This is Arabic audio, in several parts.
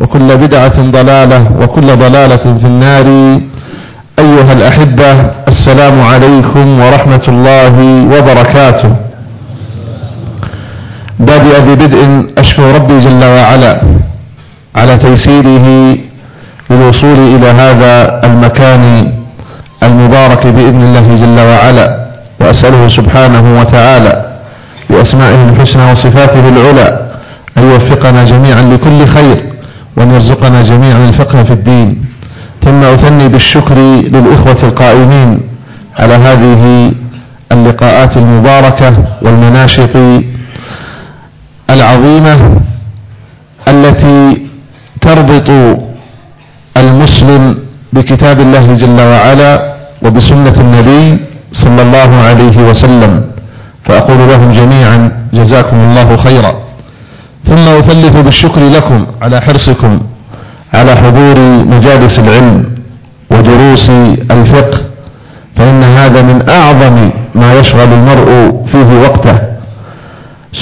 وكل بدعة ضلالة وكل ضلالة في النار. أيها الأحبة السلام عليكم ورحمة الله وبركاته. بادئ ببدء أشكر ربي جل وعلا على تيسيره للوصول إلى هذا المكان المبارك بإذن الله جل وعلا وأسأله سبحانه وتعالى بأسمائه الحسنى وصفاته العلى أن يوفقنا جميعا لكل خير. وأن يرزقنا جميعا الفقه في الدين. ثم أثني بالشكر للإخوة القائمين على هذه اللقاءات المباركة والمناشط العظيمة التي تربط المسلم بكتاب الله جل وعلا وبسنة النبي صلى الله عليه وسلم. فأقول لهم جميعا جزاكم الله خيرا. ثم أثلث بالشكر لكم على حرصكم على حضور مجالس العلم ودروس الفقه فإن هذا من أعظم ما يشغل المرء فيه وقته.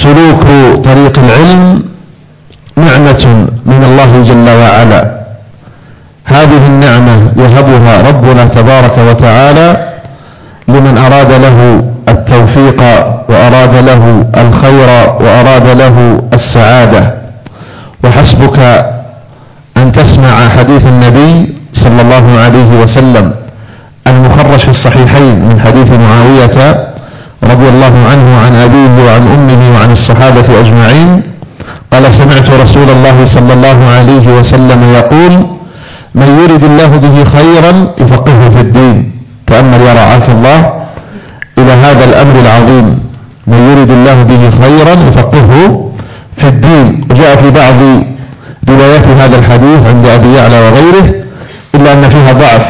سلوك طريق العلم نعمة من الله جل وعلا. هذه النعمة يهبها ربنا تبارك وتعالى لمن أراد له التوفيق وأراد له الخير وأراد له السعادة. وحسبك أن تسمع حديث النبي صلى الله عليه وسلم المخرج في الصحيحين من حديث معاوية رضي الله عنه عن أبيه وعن أمه وعن الصحابة أجمعين. قال سمعت رسول الله صلى الله عليه وسلم يقول من يرد الله به خيرا يفقهه في الدين. تأمل يرعاك الله إلى هذا الأمر العظيم من يرد الله به خيرا يفقهه في الدين. وجاء في بعض روايات هذا الحديث عند أبي يعلى وغيره إلا أن فيها ضعف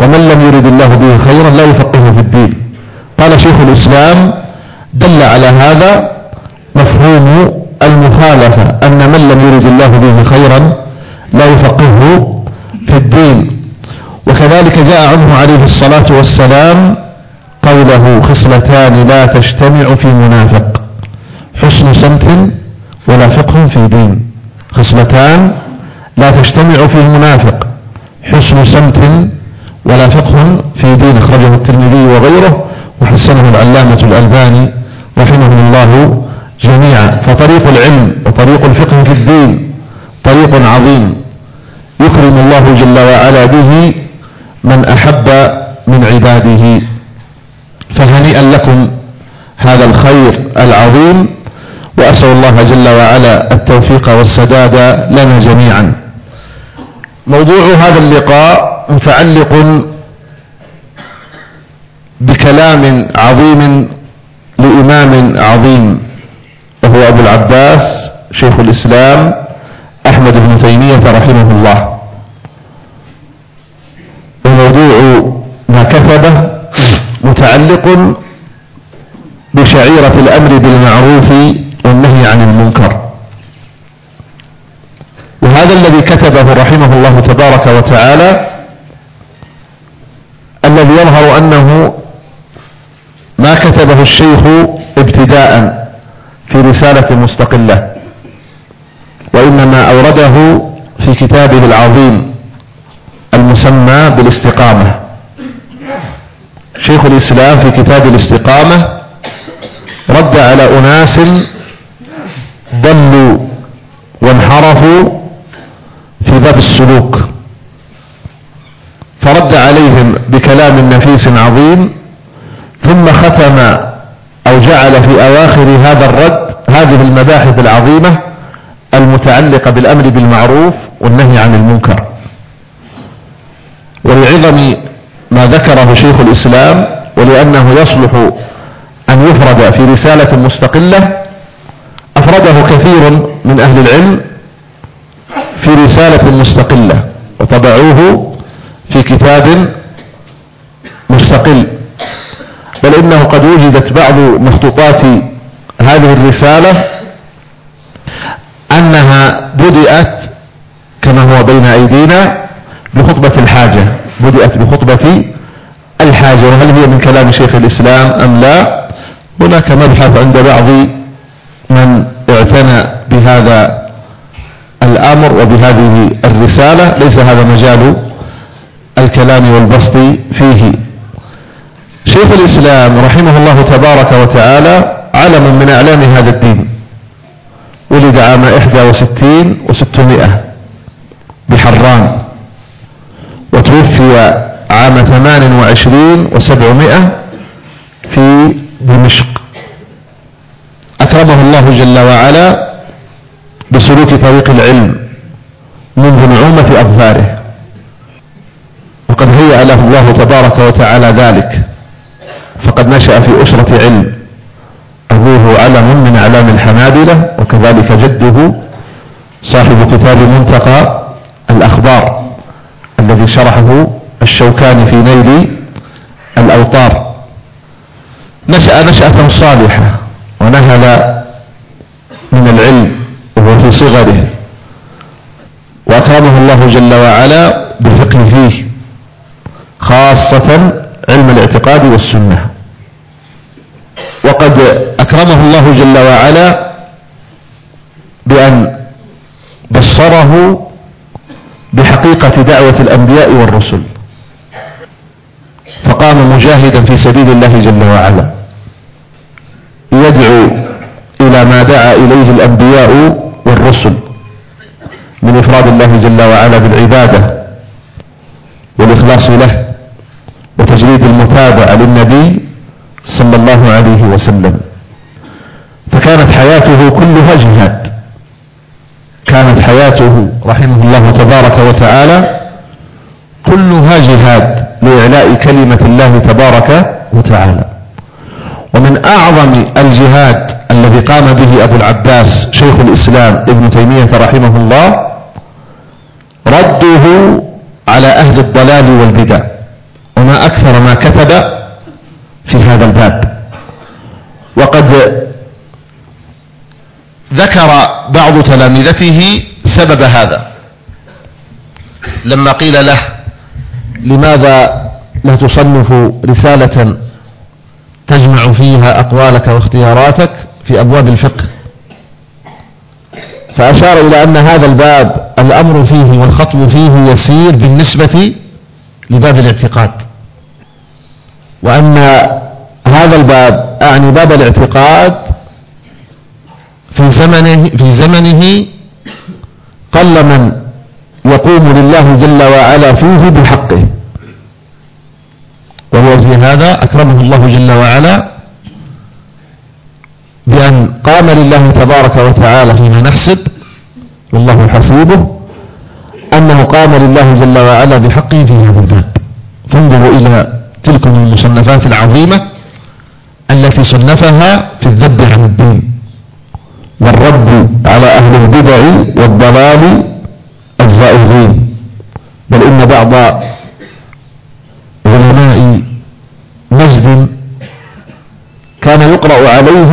ومن لم يرد الله به خيرا لا يفقهه في الدين. قال شيخ الإسلام دل على هذا مفهوم المخالفة أن من لم يرد الله به خيرا لا يفقهه في الدين. وكذلك جاء عنه عليه الصلاة والسلام قوله خصلتان لا تجتمع في منافق حسن سمت ولا فقه في دين. خصلتان لا تجتمع في منافق حسن سمت ولا فقه في دين. أخرجه الترمذي وغيره وحسنه العلامة الألباني رحمه الله جميعا. فطريق العلم وطريق الفقه في الدين طريق عظيم يكرم الله جل وعلا به من أحب من عباده فهنيئا لكم هذا الخير العظيم وأسأل الله جل وعلا التوفيق والسداد لنا جميعا. موضوع هذا اللقاء متعلق بكلام عظيم لإمام عظيم وهو أبو العباس شيخ الإسلام أحمد بن تيمية رحمه الله. متعلق بشعيرة الأمر بالمعروف والنهي عن المنكر. وهذا الذي كتبه رحمه الله تبارك وتعالى الذي يظهر أنه ما كتبه الشيخ ابتداء في رسالة مستقلة وإنما أورده في كتابه العظيم المسمى بالاستقامة. شيخ الإسلام في كتاب الاستقامة رد على أناس ضلوا وانحرفوا في باب السلوك فرد عليهم بكلام نفيس عظيم ثم ختم أو جعل في أواخر هذا الرد هذه المباحث العظيمة المتعلقة بالأمر بالمعروف والنهي عن المنكر. ولعظم ما ذكره شيخ الإسلام ولأنه يصلح أن يفرد في رسالة مستقلة أفرده كثير من أهل العلم في رسالة مستقلة وطبعوه في كتاب مستقل. بل إنه قد وجدت بعض مخطوطات هذه الرسالة أنها بدأت كما هو بين أيدينا بخطبة الحاجة. بدأت بخطبة الحاجة وهل هي من كلام شيخ الإسلام أم لا؟ هناك مبحث عند بعض من اعتنى بهذا الأمر وبهذه الرسالة. ليس هذا مجال الكلام والبسط فيه. شيخ الإسلام رحمه الله تبارك وتعالى علم من أعلام هذا الدين. ولد عام 61 و600 بحران. وتوفي عام 28 و700 في دمشق. أكرمه الله جل وعلا بسلوك طريق العلم منذ نعومة أظفاره وقد هيأ له الله تبارك وتعالى ذلك. فقد نشأ في أسرة علم. أبوه علم من أعلام الحنابلة وكذلك جده صاحب كتاب منتقى الأخبار. الذي شرحه الشوكاني في نيل الأوطار. نشأ نشأة صالحة ونهل من العلم وهو في صغره. وأكرمه الله جل وعلا بالفقه فيه خاصة علم الاعتقاد والسنة. وقد أكرمه الله جل وعلا بأن بصره بحقيقة دعوة الأنبياء والرسل. فقام مجاهدا في سبيل الله جل وعلا. يدعو إلى ما دعا إليه الأنبياء والرسل من إفراد الله جل وعلا بالعبادة والإخلاص له وتجريد المتابعة للنبي صلى الله عليه وسلم. فكانت حياته كلها جهاد. كانت حياته رحمه الله تبارك وتعالى كلها جهاد لإعلاء كلمة الله تبارك وتعالى. ومن أعظم الجهاد الذي قام به أبو العباس شيخ الإسلام ابن تيمية رحمه الله رده على أهل الضلال والبدع. وما أكثر ما كتب في هذا الباب. وقد ذكر بعض تلامذته سبب هذا. لما قيل له لماذا لا تصنف رسالة تجمع فيها أقوالك واختياراتك في أبواب الفقه؟ فأشار إلى أن هذا الباب الأمر فيه والخطب فيه يسير بالنسبة لباب الاعتقاد. وأن هذا الباب أعني باب الاعتقاد في زمنه, في زمنه قل من يقوم لله جل وعلا فيه بحقه. ولأجل هذا أكرمه الله جل وعلا بأن قام لله تبارك وتعالى فيما نحسب والله حسيبه أنه قام لله جل وعلا بحقه في هذا الباب. فانظروا إلى تلكم المصنفات العظيمة التي صنفها في الذب عن الدين. والرد على أهل البدع والضلال الزائغين بل إن بعض علماء نجد كان يقرأ عليه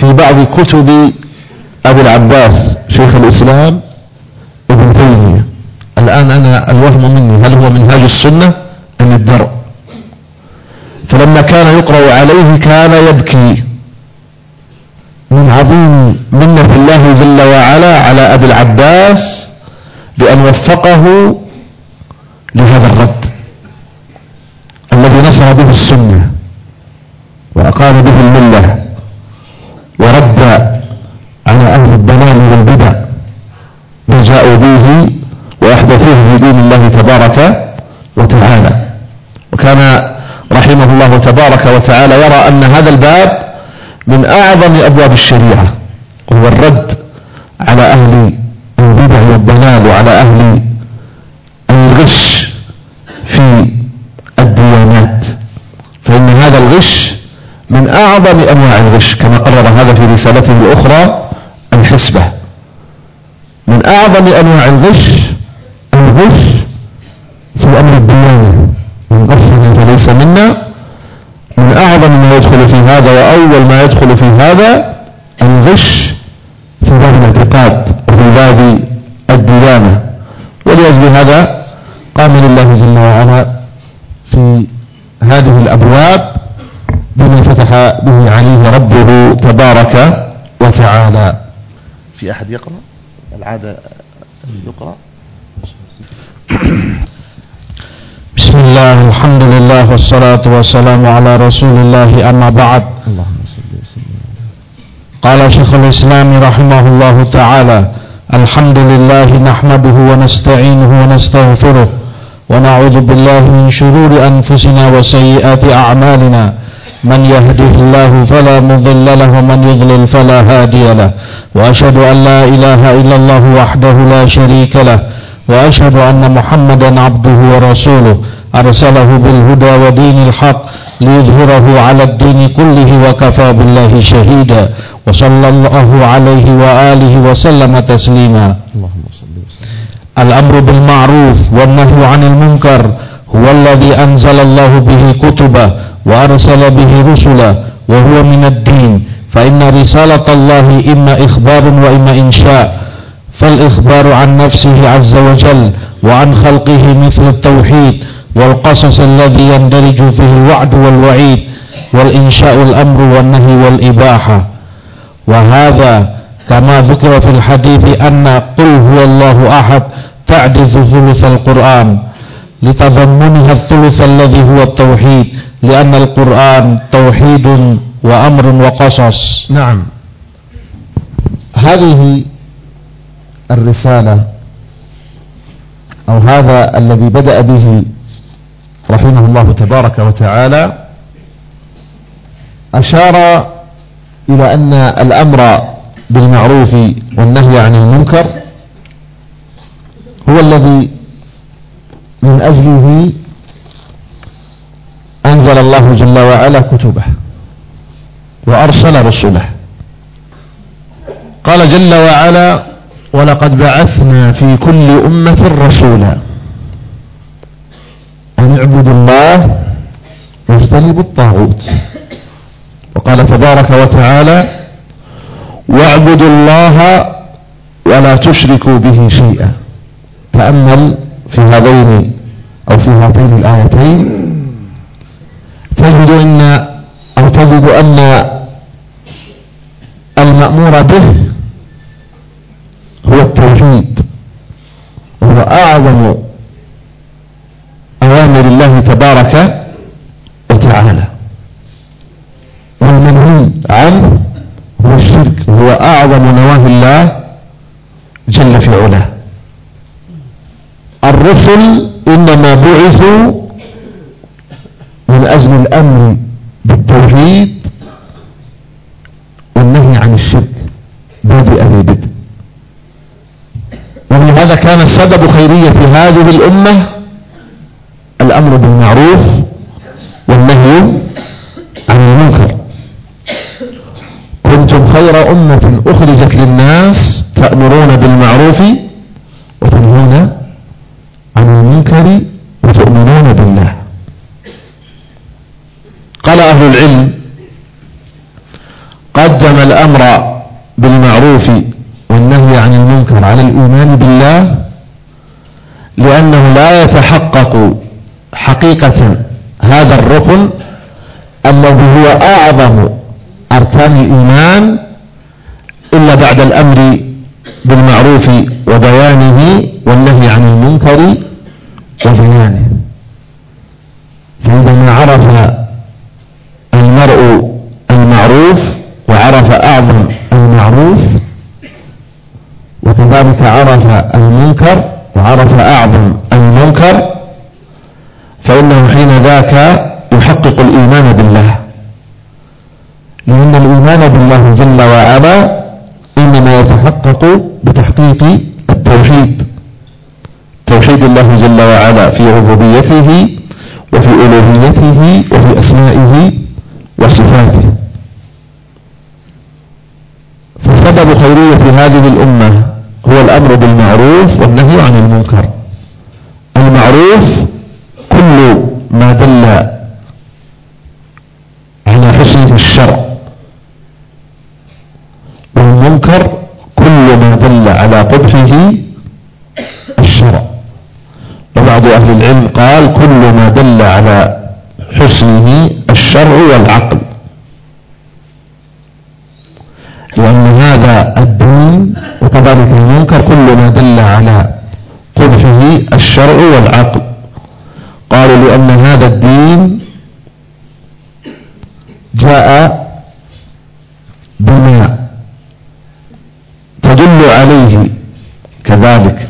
في بعض كتب أبي العباس شيخ الإسلام ابن تيمية. الآن أنا الوهم مني هل هو منهاج السنة أم الدرء؟ لما كان يقرأ عليه كان يبكي. منة الله جل وعلا على أبي العباس بأن وفقه لهذا الرد الذي نصر به السنة وأقام به الملة ورد على أهل الضلال والبدع ما جاءوا به وأحدثوه في دين الله تبارك وتعالى. وكان رحمه الله تبارك وتعالى يرى أن هذا الباب من أعظم أبواب الشريعة. وهو الرد على أهل البدع والضلال وعلى أهل الغش في الديانات. فإن هذا الغش من أعظم أنواع الغش كما قرر هذا في رسالته الأخرى الحسبة. من أعظم أنواع الغش الغش في أمر الديانة من غشنا فليس منا. من أعظم ما يدخل في هذا وأول ما يدخل في هذا الغش الاعتقاد وفي باب الديانة. ولأجل هذا قام لله جل وعلا في هذه الأبواب بما فتح به عليه ربه تبارك وتعالى. في أحد يقرأ؟ العادة يقرأ؟ بسم الله الحمد لله والصلاة والسلام على رسول الله أما بعد. قال شيخ الإسلام رحمه الله تعالى الحمد لله نحمده ونستعينه ونستغفره ونعوذ بالله من شرور أنفسنا وسيئات أعمالنا. من يهده الله فلا مضل له ومن يضلل فلا هادي له. وأشهد أن لا إله إلا الله وحده لا شريك له. وأشهد أن محمدا عبده ورسوله. أرسله بالهدى ودين الحق ليظهره على الدين كله وكفى بالله شهيدا. وصلى الله عليه وآله وسلم تسليما. اللهم صل وسلم. الأمر بالمعروف والنهي عن المنكر هو الذي أنزل الله به كتبه وأرسل به رسلا وهو من الدين. فإن رسالة الله إما إخبار وإما إنشاء. فالإخبار عن نفسه عز وجل وعن خلقه مثل التوحيد والقصص الذي يندرج فيه الوعد والوعيد والإنشاء الأمر والنهي والإباحة. وهذا كما ذكر في الحديث أن قل هو الله أحد تعدث ثلث القرآن لتضمنها الثلث الذي هو التوحيد لأن القرآن توحيد وأمر وقصص. نعم. هذه الرسالة أو هذا الذي بدأ به رحمه الله تبارك وتعالى أشار إلى أن الأمر بالمعروف والنهي عن المنكر هو الذي من أجله أنزل الله جل وعلا كتبه وأرسل رسله. قال جل وعلا ولقد بعثنا في كل أمة رسولا أن اعبدوا الله واجتنبوا الطاغوت. وقال تبارك وتعالى واعبدوا الله ولا تشركوا به شيئا. تأمل في هذين أو في هاتين الآيتين. تجد أن أو تجد أن المأمور به هو التوحيد وهو أعظم أوامر الله تبارك وتعالى والمنهي عنه هو الشرك وهو أعظم نواهي الله جل في علاه الرسل إنما بعثوا من أجل الأمر بالتوحيد والنهي عن الشرك بادئ بدء ولهذا كان سبب خيرية هذه الأمة الأمر بالمعروف والنهي عن المنكر. كنتم خير أمة أخرجت للناس تأمرون بالمعروف وتنهون عن المنكر وتؤمنون بالله قال أهل العلم قدم الأمر بالمعروف والنهي عن المنكر على الإيمان بالله لأنه لا يتحقق حقيقة هذا الركن الذي هو أعظم أركان الإيمان إلا بعد الأمر المنكر وعرف أعظم المنكر فإنه حين ذاك يحقق الإيمان بالله. لأن الإيمان بالله جل وعلا إنما يتحقق بتحقيق التوحيد. توحيد الله جل وعلا في ربوبيته والعقل قالوا لأن هذا الدين جاء بما تدل عليه كذلك.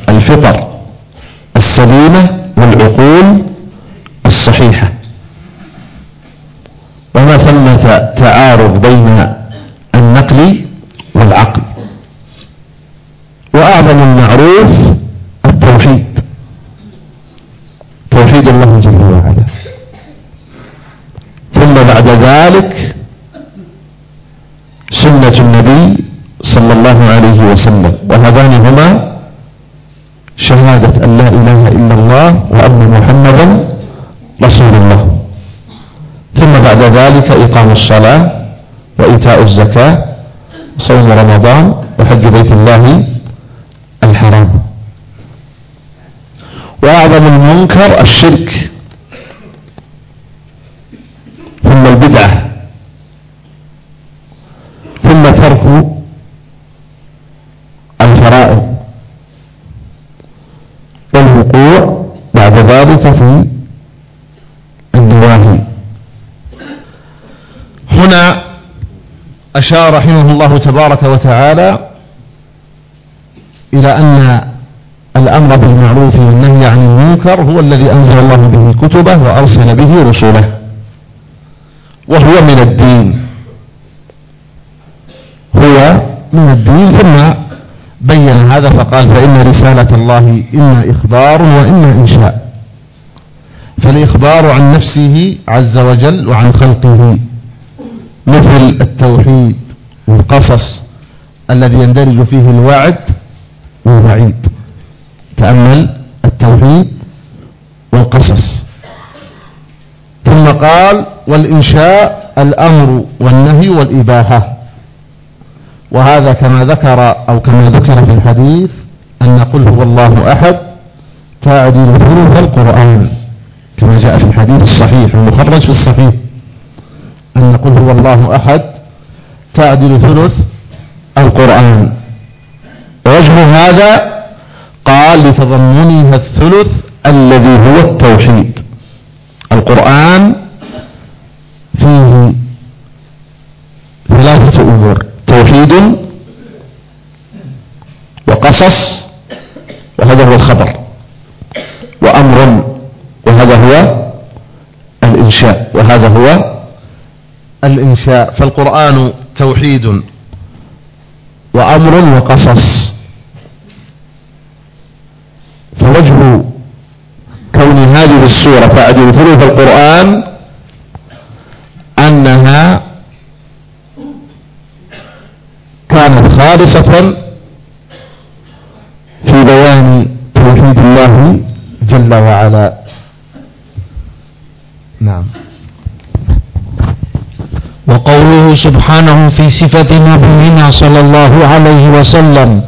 إقام الصلاة وإيتاء الزكاة صوم رمضان وحج بيت الله الحرام. وأعظم المنكر الشرك. ثم البدعة. ثم ترك الفرائض والوقوع بعد ذلك في أشار رحمه الله تبارك وتعالى إلى أن الأمر بالمعروف والنهي عن المنكر هو الذي أنزل الله به كتبه وأرسل به رسله وهو من الدين. هو من الدين ثم بين هذا فقال فإن رسالة الله إما إخبار وإما إنشاء. فالإخبار عن نفسه عز وجل وعن خلقه. مثل التوحيد والقصص الذي يندرج فيه الوعد والوعيد. تأمل التوحيد والقصص. ثم قال والإنشاء الأمر والنهي والإباحة. وهذا كما ذكر أو كما ذكر في الحديث أن قل هو الله أحد تعدل ثلث القرآن كما جاء في الحديث الصحيح المخرج في الصحيح. أن قل هو الله أحد تعدل ثلث القرآن. وجه هذا قال لتضمنها الثلث الذي هو التوحيد. القرآن فيه ثلاثة أمور توحيد وقصص وهذا هو الخبر وأمر وهذا هو الإنشاء وهذا هو الإنشاء فالقرآن توحيد وأمر وقصص. فوجه كون هذه السورة تعدل ثلث القرآن أنها كانت خالصة في بيان توحيد الله جل وعلا. نعم وقوله سبحانه في صفة نبينا صلى الله عليه وسلم.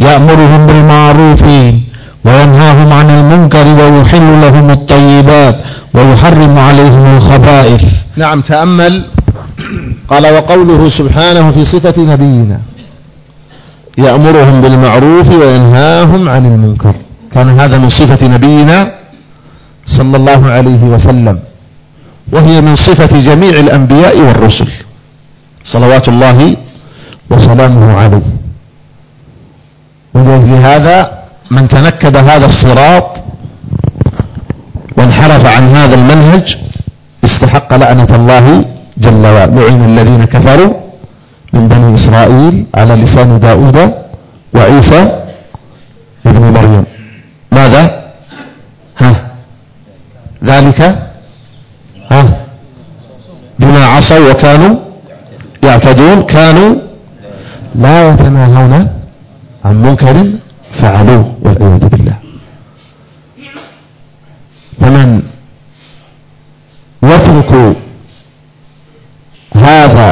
يأمرهم بالمعروف وينهاهم عن المنكر ويحل لهم الطيبات ويحرم عليهم الخبائث. نعم تأمل. قال وقوله سبحانه في صفة نبينا. يأمرهم بالمعروف وينهاهم عن المنكر. كان هذا من صفة نبينا صلى الله عليه وسلم. وهي من صفة جميع الأنبياء والرسل. صلوات الله وسلامه عليه. ولأجل هذا من تنكب هذا الصراط وانحرف عن هذا المنهج استحق لعنة الله جل وعلا. لعن الذين كفروا من بني إسرائيل على لسان داود وعيسى ابن مريم. ماذا؟ ها؟ ذلك؟ ها؟ بما عصوا وكانوا يعتدون كانوا لا يتناهون عن منكر فعلوه والعياذ بالله. فمن يترك هذا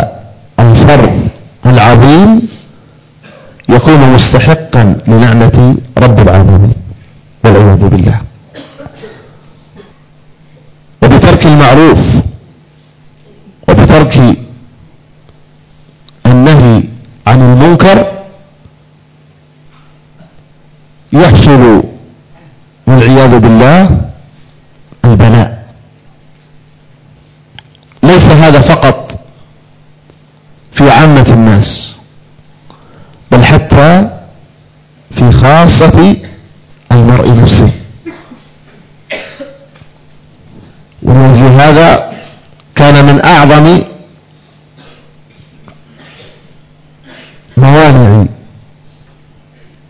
الفرض العظيم يكون مستحقا للعنة رب العالمين والعياذ بالله وبترك المعروف وبترك النهي عن المنكر يحصل والعياذ بالله البلاء. ليس هذا فقط في عامة الناس بل حتى في خاصة المرء نفسه ولأجل هذا كان من أعظم موانع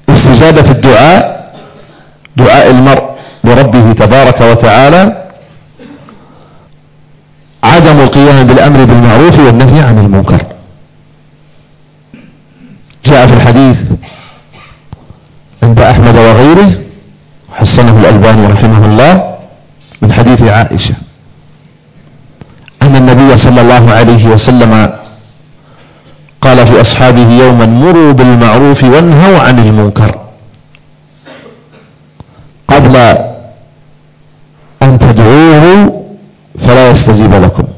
استجابة الدعاء دعاء المرء لربه تبارك وتعالى عدم القيام بالأمر بالمعروف والنهي عن المنكر. جاء في الحديث عند أحمد وغيره حسنه الألباني رحمه الله من حديث عائشة. أن النبي صلى الله عليه وسلم قال في أصحابه يوما مروا بالمعروف وانهوا عن المنكر قبل تدعوه فلا يستجيب لكم.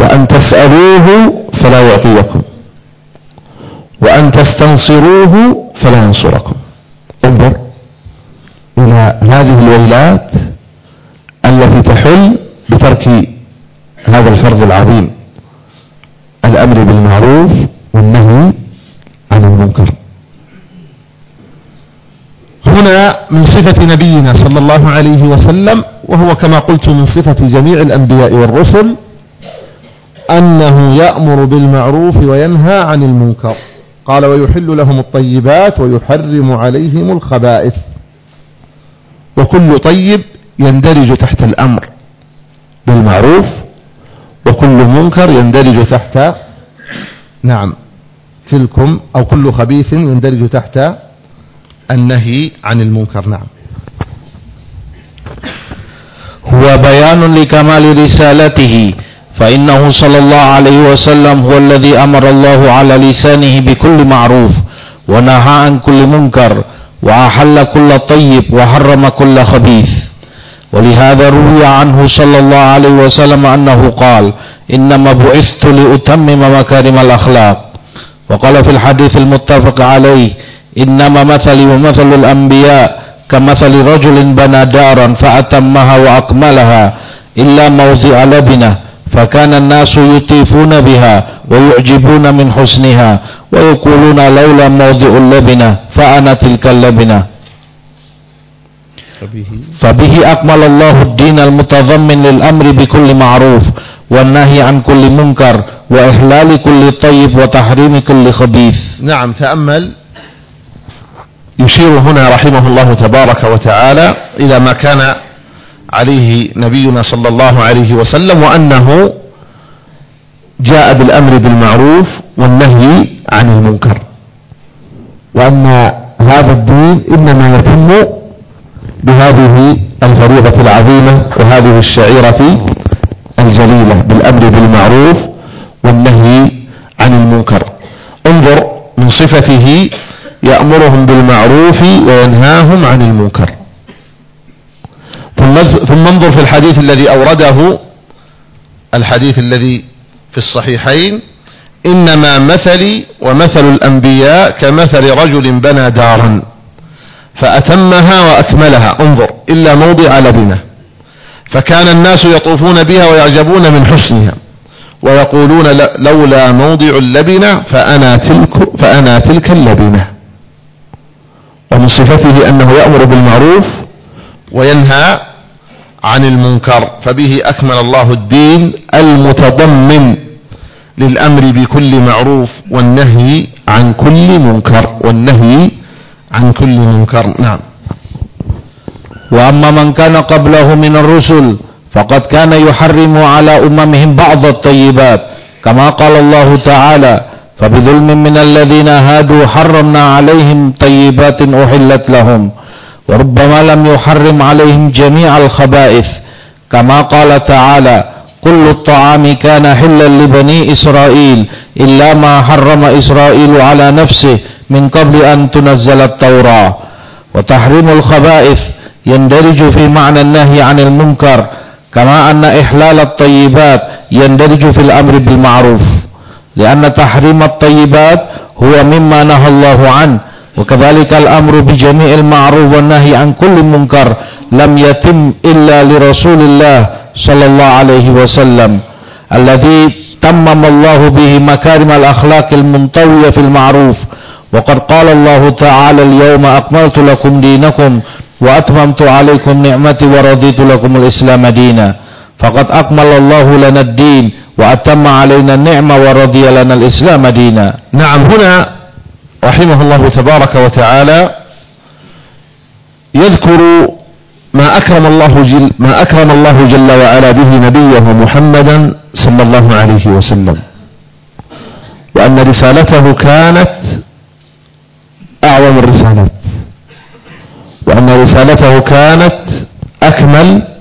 وأن تسألوه فلا يعطيكم وأن تستنصروه فلا ينصركم انظر إلى هذه الويلات التي تحل بترك هذا الفرض العظيم الأمر بالمعروف والنهي عن المنكر. هنا من صفة نبينا صلى الله عليه وسلم وهو كما قلت من صفة جميع الأنبياء والرسل أنه يأمر بالمعروف وينهى عن المنكر. قال ويحل لهم الطيبات ويحرم عليهم الخبائث. وكل طيب يندرج تحت الأمر بالمعروف وكل منكر يندرج تحت نعم تلكم أو كل خبيث يندرج تحت النهي عن المنكر نعم. هو بيان لكمال رسالته فإنه صلى الله عليه وسلم هو الذي أمر الله على لسانه بكل معروف ونهى عن كل منكر وأحل كل طيب وحرم كل خبيث. ولهذا روي عنه صلى الله عليه وسلم أنه قال إنما بعثت لأتمم مكارم الأخلاق. وقال في الحديث المتفق عليه إنما مثلي ومثل الأنبياء كمثل رجل بنى دارا فأتمها وأكملها إلا موضع لبنة فكان الناس يطيفون بها ويعجبون من حسنها ويقولون لولا موضع اللبنة فأنا تلك اللبنة. فبه أكمل الله الدين المتضمن للأمر بكل معروف والنهي عن كل منكر وإحلال كل طيب وتحريم كل خبيث. نعم تأمل. يشير هنا رحمه الله تبارك وتعالى إلى ما كان عليه نبينا صلى الله عليه وسلم وأنه جاء بالأمر بالمعروف والنهي عن المنكر. وأن هذا الدين إنما يتم بهذه الفريضة العظيمة وهذه الشعيرة الجليلة بالأمر بالمعروف والنهي عن المنكر. انظر من صفته يأمرهم بالمعروف وينهاهم عن المنكر. ثم ثم انظر في الحديث الذي أورده الحديث الذي في الصحيحين إنما مثلي ومثل الأنبياء كمثل رجل بنى دارا فأتمها وأكملها. انظر إلا موضع لبنة. فكان الناس يطوفون بها ويعجبون من حسنها ويقولون لولا موضع اللبنة فأنا تلك, فأنا تلك اللبنة. ومن صفته أنه يأمر بالمعروف وينهى عن المنكر فبه أكمل الله الدين المتضمن للأمر بكل معروف والنهي عن كل منكر والنهي عن كل منكر نعم. وأما من كان قبله من الرسل فقد كان يحرم على أممهم بعض الطيبات كما قال الله تعالى فبظلم من الذين هادوا حرمنا عليهم طيبات أحلت لهم وربما لم يحرم عليهم جميع الخبائث كما قال تعالى كل الطعام كان حلا لبني إسرائيل إلا ما حرم إسرائيل على نفسه من قبل أن تنزل التوراة وتحريم الخبائث يندرج في معنى النهي عن المنكر كما أن إحلال الطيبات يندرج في الأمر بالمعروف لأن تحريم الطيبات هو مما نهى الله عنه. وكذلك الأمر بجميع المعروف والنهي عن كل منكر لم يتم إلا لرسول الله صلى الله عليه وسلم الذي تمم الله به مكارم الأخلاق المنطوية في المعروف. وقد قال الله تعالى اليوم أكملت لكم دينكم وأتممت عليكم نعمتي ورضيت لكم الإسلام دينا. فقد أكمل الله لنا الدين وأتم علينا النعمة ورضي لنا الإسلام دينا. نعم هنا رحمه الله تبارك وتعالى يذكر ما أكرم الله جل ما أكرم الله جل وعلا به نبيه محمدا صلى الله عليه وسلم. وأن رسالته كانت أعظم الرسالات. وأن رسالته كانت أكمل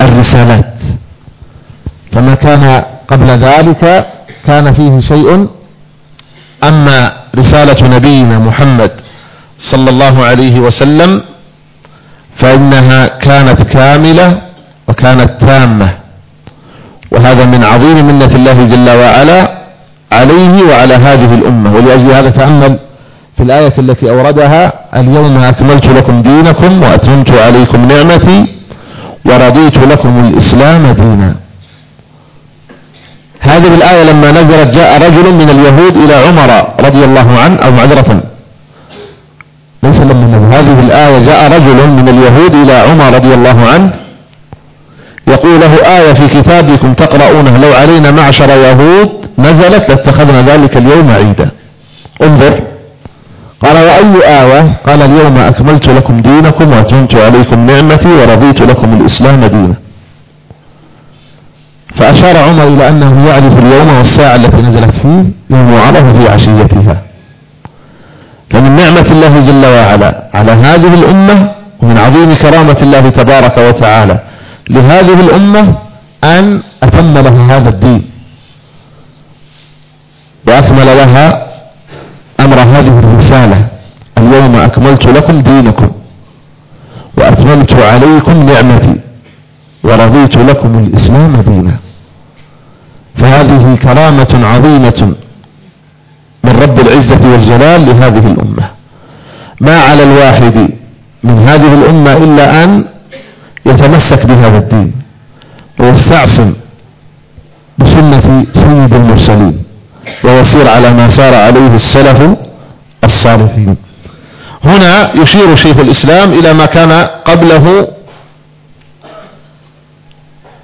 الرسالات. فما كان قبل ذلك كان فيه شيء أما رسالة نبينا محمد صلى الله عليه وسلم فإنها كانت كاملة وكانت تامة. وهذا من عظيم منة الله جل وعلا عليه وعلى هذه الأمة. ولأجل هذا تأمل في الآية التي أوردها اليوم أكملت لكم دينكم وأتممت عليكم نعمتي ورضيت لكم الإسلام دينا. هذه الآية لما نزلت جاء رجل من اليهود إلى عمر رضي الله عنه أو معذرة. ليس لما هذه الآية جاء رجل من اليهود إلى عمر رضي الله عنه يقول له آية في كتابكم تقرؤونه لو علينا معشر يهود نزلت لاتخذنا ذلك اليوم عيدا. انظر. قال وأي آية قال اليوم أكملت لكم دينكم وأتممت عليكم نعمتي ورضيت لكم الإسلام دينا. فأشار عمر إلى أنه يعرف اليوم والساعة التي نزلت فيه يوم عرفه في عشيتها. فمن نعمة الله جل وعلا على هذه الأمة ومن عظيم كرامة الله تبارك وتعالى لهذه الأمة أن أتم لها هذا الدين. وأكمل لها أمر هذه الرسالة. اليوم أكملت لكم دينكم وأتممت عليكم نعمتي ورضيت لكم الإسلام دينا. فهذه كرامة عظيمة من رب العزة والجلال لهذه الأمة. ما على الواحد من هذه الأمة إلا أن يتمسك بهذا الدين. ويستعصم بسنة سيد المرسلين. ويسير على ما سار عليه السلف الصالحين. هنا يشير شيخ الإسلام إلى ما كان قبله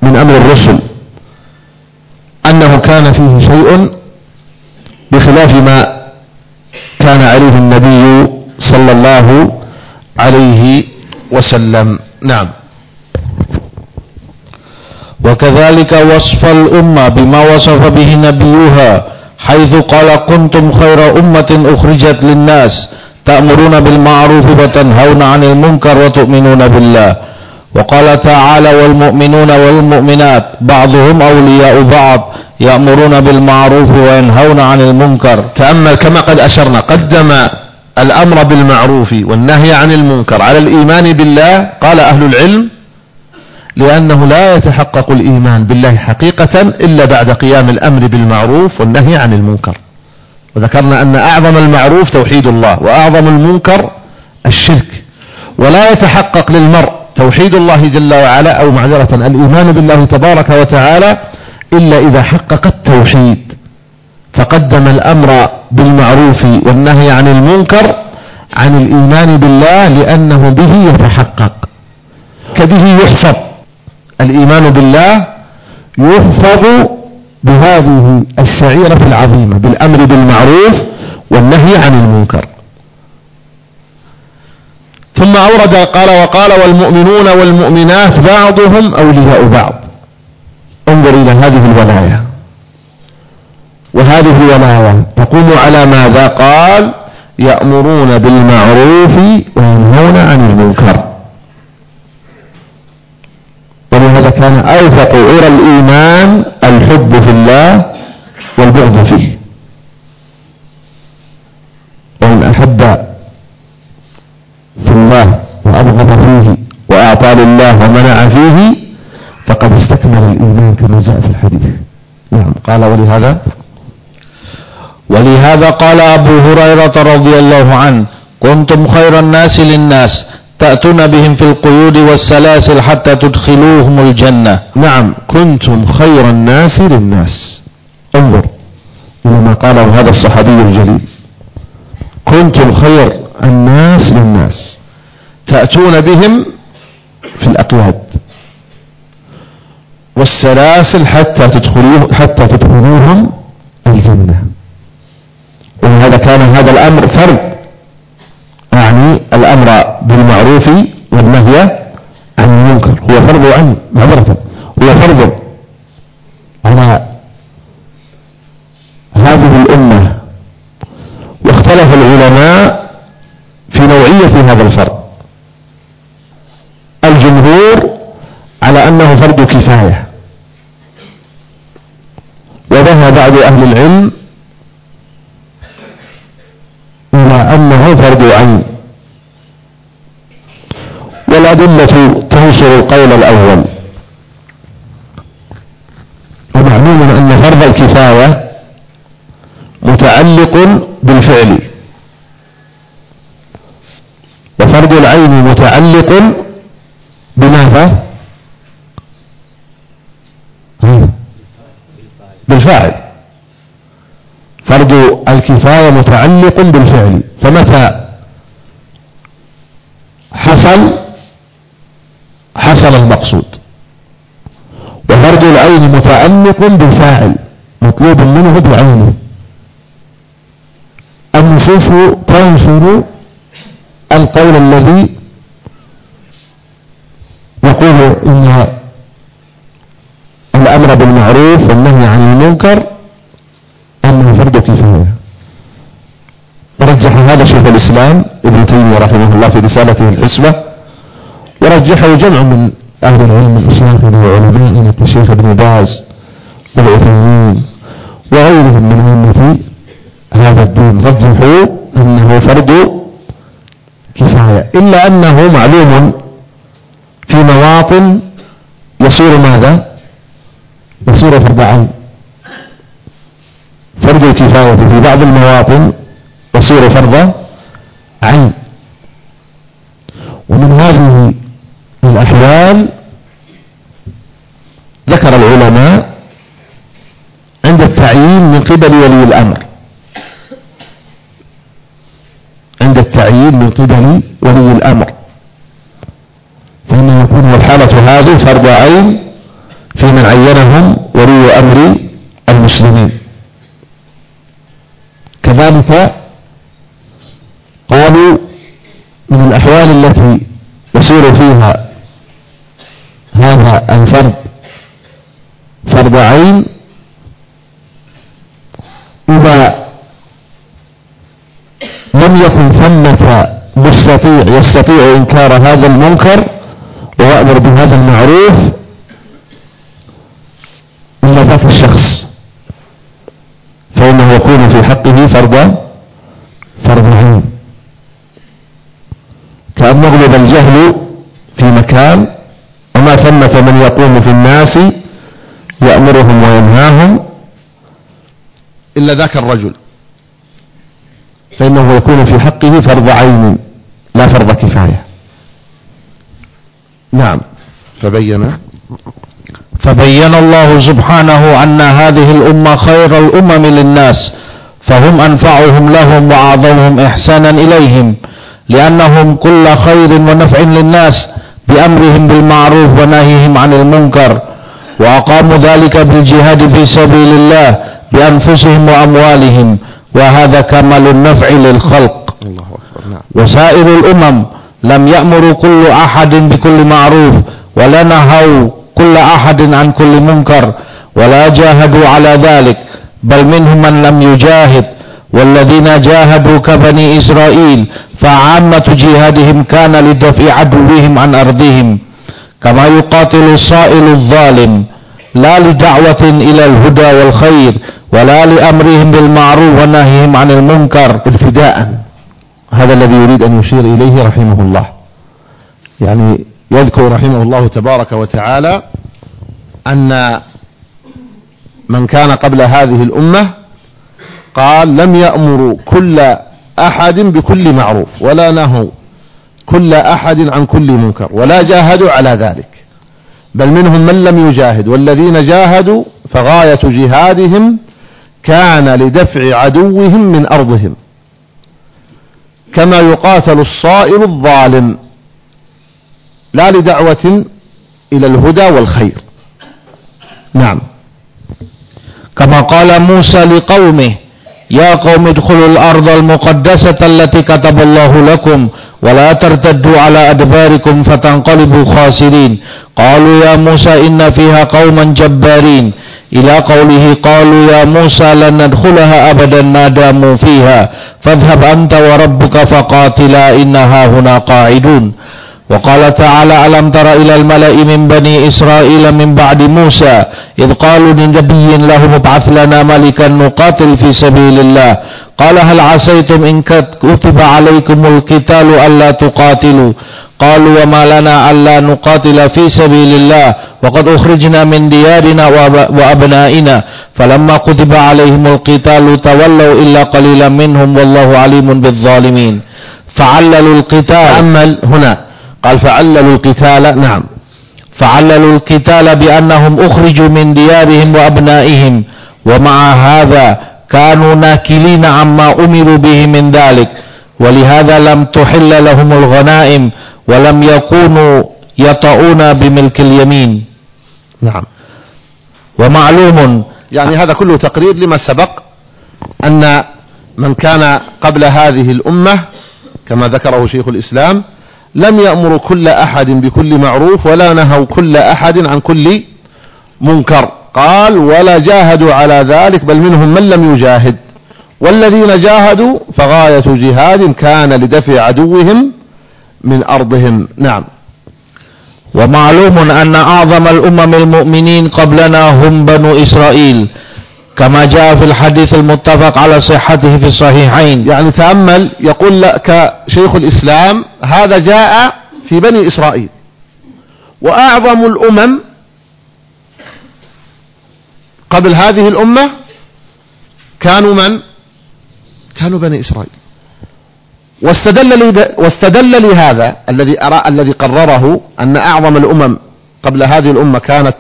من أمر الرسل أنه كان فيه شيء بخلاف ما كان عليه النبي صلى الله عليه وسلم. نعم. وكذلك وصف الأمة بما وصف به نبيها حيث قال كنتم خير أمة أخرجت للناس تأمرون بالمعروف وتنهون عن المنكر وتؤمنون بالله. وقال تعالى والمؤمنون والمؤمنات بعضهم أولياء بعض يأمرون بالمعروف وينهون عن المنكر. تأمل كما قد أشرنا قدم الأمر بالمعروف والنهي عن المنكر على الإيمان بالله قال أهل العلم لأنه لا يتحقق الإيمان بالله حقيقة إلا بعد قيام الأمر بالمعروف والنهي عن المنكر. وذكرنا أن أعظم المعروف توحيد الله وأعظم المنكر الشرك. ولا يتحقق للمرء توحيد الله جل وعلا أو معذرة الإيمان بالله تبارك وتعالى إلا إذا حقق التوحيد. فقدم الأمر بالمعروف والنهي عن المنكر عن الإيمان بالله لأنه به يتحقق كبه يحفظ. الإيمان بالله يحفظ بهذه الشعيرة العظيمة بالأمر بالمعروف والنهي عن المنكر. ثم أورد قال وقال والمؤمنون والمؤمنات بعضهم أولياء بعض. انظر إلى هذه الولاية. وهذه الولاية تقوم على ماذا؟ قال يأمرون بالمعروف وينهون عن المنكر. كان أوثق عرى الإيمان الحب في الله والبغض فيه. ومن أحب في الله وأبغض فيه وأعطى لله ومنع فيه فقد استكمل الإيمان كما جاء في الحديث. نعم قال ولهذا؟ ولهذا قال أبو هريرة رضي الله عنه كنتم خير الناس للناس تأتون بهم في القيود والسلاسل حتى تدخلوهم الجنة. نعم كنتم خير الناس للناس. انظر إلى ما قاله هذا الصحابي الجليل. كنتم خير الناس للناس. تأتون بهم في الأقياد والسلاسل حتى تدخلوه حتى تدخلوهم الجنة. ولهذا كان هذا الأمر فرض يعني الأمر بالمعروف والنهي عن المنكر هو فرض عين معذرة هو فرض على هذه الأمة واختلف العلماء في نوعية هذا الفرض الجمهور على أنه فرض كفاية. وذهب بعض أهل العلم إلى أنه فرض عين. والأدلة تنصر القول الأول ومعلوم أن فرض الكفاية متعلق بالفعل وفرض العين متعلق بماذا؟ بالفاعل. فرض الكفاية متعلق بالفعل. فمتى حصل؟ حصل المقصود. وفرض العين متعلق بالفاعل. مطلوب منه بعينه النصوص تنشر القول الذي يقول إن الأمر بالمعروف والنهي عن المنكر أنه فرض كفاية ورجح هذا شيخ الإسلام ابن تيمية رحمه الله في رسالته الحسبة ورجحه جمع من أهل العلم أشياخنا وعلمائنا كشيخ ابن باز والعثيمين وغيرهم من أئمة هذا الدين. رجحوا أنه فرض كفاية إلا أنه معلوم في مواطن يصير ماذا؟ يصير فرض فرض الكفاية في بعض المواطن يصير فرض عين ومن هذه الأحوال ذكر العلماء عند التعيين من قبل ولي الأمر. عند التعيين من قبل ولي الأمر. فإنه يكون الحالة هذه فرض عين في من عينهم ولي أمر المسلمين. كذلك قالوا من الأحوال التي يصير فيها هذا الفرد فرض عين إذا لم يكن ثمة مستطيع يستطيع إنكار هذا المنكر ويأمر بهذا المعروف إلا ذات الشخص. فإنه يكون في حقه فرض فرض عين. كأن يغلب الجهل في مكان وما ثمة من في الناس يأمرهم وينهاهم إلا ذاك الرجل. فإنه يكون في حقه فرض عين لا فرض كفاية. نعم. فبين. فبين الله سبحانه أن هذه الأمة خير الأمم للناس فهم أنفعهم لهم وأعظمهم إحسانا إليهم لأنهم كل خير ونفع للناس بأمرهم بالمعروف ونهيهم عن المنكر وأقاموا ذلك بالجهاد في سبيل الله بأنفسهم وأموالهم وهذا كمال النفع للخلق. الله أكبر. نعم. وسائر الأمم لم يأمروا كل أحد بكل معروف ولا نهوا كل أحد عن كل منكر ولا جاهدوا على ذلك بل منهم من لم يجاهد. والذين جاهدوا كبني إسرائيل فعامة جهادهم كان لدفع عدوهم عن أرضهم كما يقاتل الصائل الظالم لا لدعوة إلى الهدى والخير ولا لأمرهم بالمعروف ونهيهم عن المنكر. ابتداء. هذا الذي يريد أن يشير إليه رحمه الله. يعني يذكر رحمه الله تبارك وتعالى أن من كان قبل هذه الأمة قال لم يأمروا كل أحد بكل معروف ولا نهوا كل أحد عن كل منكر ولا جاهدوا على ذلك. بل منهم من لم يجاهد والذين جاهدوا فغاية جهادهم كان لدفع عدوهم من أرضهم. كما يقاتل الصائر الظالم. لا لدعوة إلى الهدى والخير. نعم. كما قال موسى لقومه يا قوم ادخلوا الأرض المقدسة التي كتب الله لكم ولا ترتدوا على أدباركم فتنقلبوا خاسرين. قالوا يا موسى إن فيها قوما جبارين. إلى قوله قالوا يا موسى لن ندخلها أبدا ما داموا فيها فاذهب أنت وربك فقاتلا إنها هنا قاعدون. وقال تعالى ألم تر إلى الملأ من بني إسرائيل من بعد موسى إذ قالوا لنبي له ابعث لنا ملكا نقاتل في سبيل الله. قال هل عسيتم إن كتب عليكم القتال ألا تقاتلوا؟ قالوا وما لنا ألا نقاتل في سبيل الله وقد أخرجنا من ديارنا وأبنائنا فلما كتب عليهم القتال تولوا إلا قليلا منهم والله عليم بالظالمين. فعللوا القتال. تأمل هنا. قال فعللوا القتال نعم. فعللوا القتال بأنهم أخرجوا من ديارهم وأبنائهم ومع هذا كانوا ناكلين عما أمروا به من ذلك. ولهذا لم تحل لهم الغنائم ولم يكونوا يطؤون بملك اليمين. نعم. ومعلوم يعني هذا كله تقرير لما سبق أن من كان قبل هذه الأمة كما ذكره شيخ الإسلام لم يأمر كل أحد بكل معروف ولا نهوا كل أحد عن كل منكر. قال ولا جاهدوا على ذلك بل منهم من لم يجاهد. والذين جاهدوا فغاية جهاد كان لدفع عدوهم من أرضهم. نعم. ومعلوم أن أعظم الأمم المؤمنين قبلنا هم بنو إسرائيل كما جاء في الحديث المتفق على صحته في الصحيحين. يعني تأمل يقول لك شيخ الإسلام هذا جاء في بني إسرائيل. وأعظم الأمم قبل هذه الأمة كانوا من؟ كانوا بني إسرائيل. واستدل لي واستدل لهذا الذي أرى الذي قرره أن أعظم الأمم قبل هذه الأمة كانت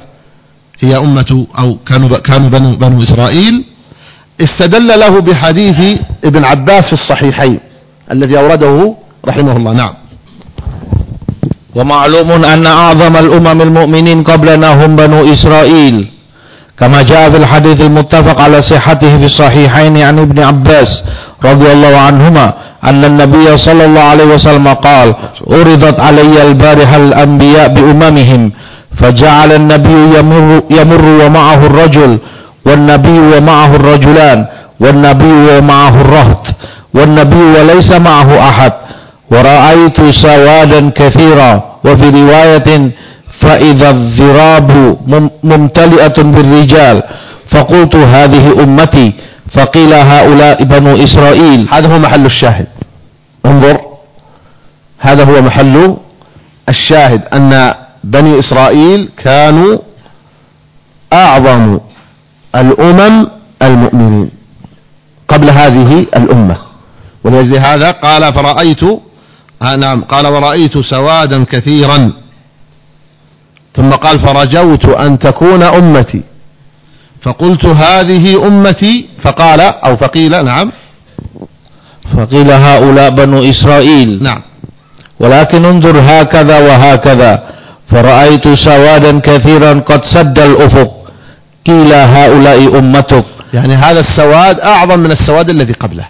هي أمة أو كانوا كانوا بنو, بنو إسرائيل. استدل له بحديث ابن عباس في الصحيحين الذي أورده رحمه الله. نعم. ومعلوم أن أعظم الأمم المؤمنين قبلنا هم بنو إسرائيل. كما جاء في الحديث المتفق على صحته في الصحيحين عن ابن عباس رضي الله عنهما أن النبي صلى الله عليه وسلم قال عرضت علي البارحة الأنبياء بأممهم فجعل النبي يمر, يمر ومعه الرجل والنبي ومعه الرجلان والنبي ومعه الرهط والنبي وليس معه أحد ورأيت سوادا كثيرا وفي رواية فإذا الذراب ممتلئة بالرجال فقلت هذه أمتي فقيل هؤلاء بنو إسرائيل. هذا هو محل الشاهد. انظر هذا هو محل الشاهد أن بني إسرائيل كانوا أعظم الأمم المؤمنين قبل هذه الأمة. ولأجل هذا قال فرأيت آه نعم قال ورأيت سوادا كثيرا. ثم قال فرجوت أن تكون أمتي. فقلت هذه أمتي فقال أو فقيل نعم. فقيل هؤلاء بنو إسرائيل. نعم. ولكن انظر هكذا وهكذا. فرأيت سوادا كثيرا قد سد الأفق. قيل هؤلاء أمتك. يعني هذا السواد أعظم من السواد الذي قبله.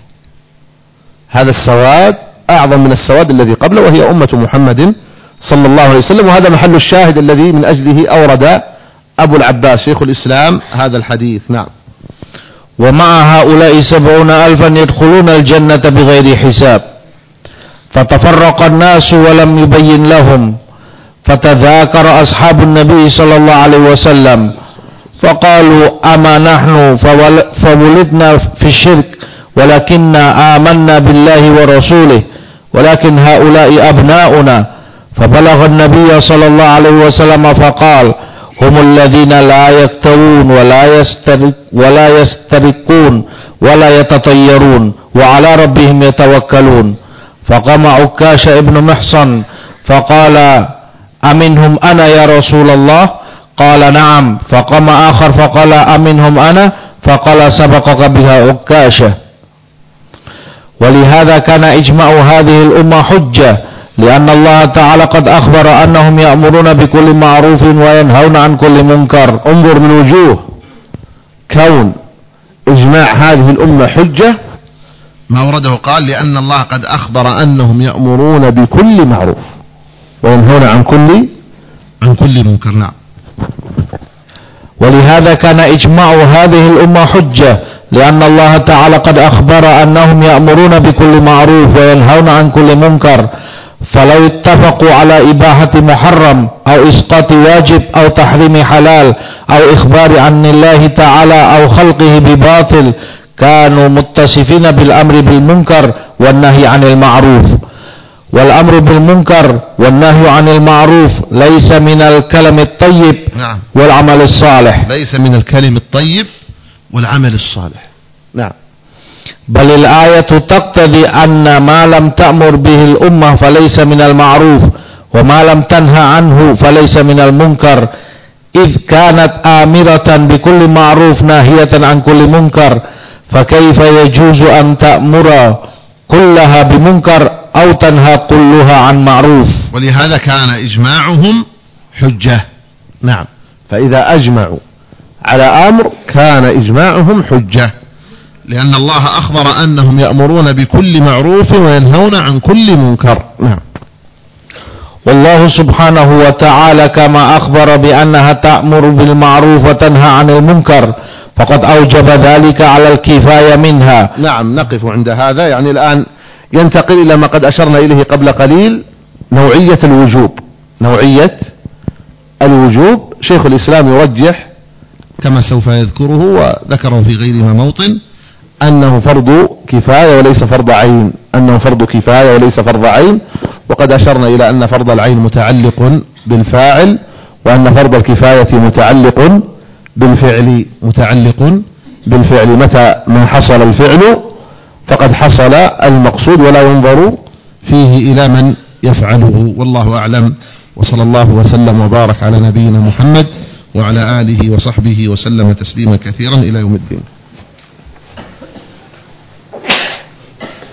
هذا السواد أعظم من السواد الذي قبله وهي أمة محمد صلى الله عليه وسلم وهذا محل الشاهد الذي من أجله أورد أبو العباس شيخ الإسلام هذا الحديث. نعم. ومع هؤلاء سبعون ألفا يدخلون الجنة بغير حساب. فتفرق الناس ولم يبين لهم. فتذاكر أصحاب النبي صلى الله عليه وسلم. فقالوا أما نحن فولدنا في الشرك ولكننا آمنا بالله ورسوله ولكن هؤلاء أبناؤنا فبلغ النبي صلى الله عليه وسلم فقال هم الذين لا يكتوون ولا يسترق ولا يسترقون ولا يتطيرون وعلى ربهم يتوكلون. فقام عكاش ابن محصن فقال أمنهم أنا يا رسول الله؟ قال نعم. فقام آخر فقال أمنهم أنا؟ فقال سبقك بها عكاشة ولهذا كان إجماع هذه الأمة حجة لأن الله تعالى قد أخبر أنهم يأمرون بكل معروف وينهون عن كل منكر. انظر من وجوه. كون. إجماع هذه الأمة حجة. ما ورده قال لأن الله قد أخبر أنهم يأمرون بكل معروف وينهون عن كل عن كل منكر. نعم. ولهذا كان إجماع هذه الأمة حجة. لأن الله تعالى قد أخبر أنهم يأمرون بكل معروف وينهون عن كل منكر. فلو اتفقوا على إباحة محرم أو إسقاط واجب أو تحريم حلال أو إخبار عن الله تعالى أو خلقه بباطل كانوا متصفين بالأمر بالمنكر والنهي عن المعروف. والأمر بالمنكر والنهي عن المعروف ليس من الكلم الطيب نعم. والعمل الصالح. ليس من الكلم الطيب والعمل الصالح. بل الآية تقتضي أن ما لم تأمر به الأمة فليس من المعروف وما لم تنهى عنه فليس من المنكر. إذ كانت آمرة بكل معروف ناهية عن كل منكر فكيف يجوز أن تأمر كلها بمنكر أو تنهى كلها عن معروف؟ ولهذا كان إجماعهم حجة. نعم. فإذا أجمعوا على أمر كان إجماعهم حجة. لأن الله أخبر أنهم يأمرون بكل معروف وينهون عن كل منكر. نعم. والله سبحانه وتعالى كما أخبر بأنها تأمر بالمعروف وتنهى عن المنكر فقد أوجب ذلك على الكفاية منها. نعم نقف عند هذا. يعني الآن ينتقل إلى ما قد أشرنا إليه قبل قليل نوعية الوجوب. نوعية الوجوب. شيخ الإسلام يرجح كما سوف يذكره وذكره في غير ما موطن أنه فرض كفاية وليس فرض عين. أنه فرض كفاية وليس فرض عين. وقد أشرنا إلى أن فرض العين متعلق بالفاعل وأن فرض الكفاية متعلق بالفعل متعلق بالفعل. متى ما حصل الفعل فقد حصل المقصود ولا ينظر فيه إلى من يفعله. والله أعلم. وصلى الله وسلم وبارك على نبينا محمد وعلى آله وصحبه وسلم تسليما كثيرا إلى يوم الدين.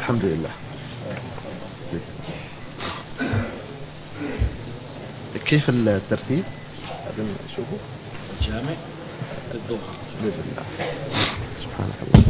الحمد لله. كيف الترتيب؟ الجامع الظهر. بإذن الله. سبحانك الله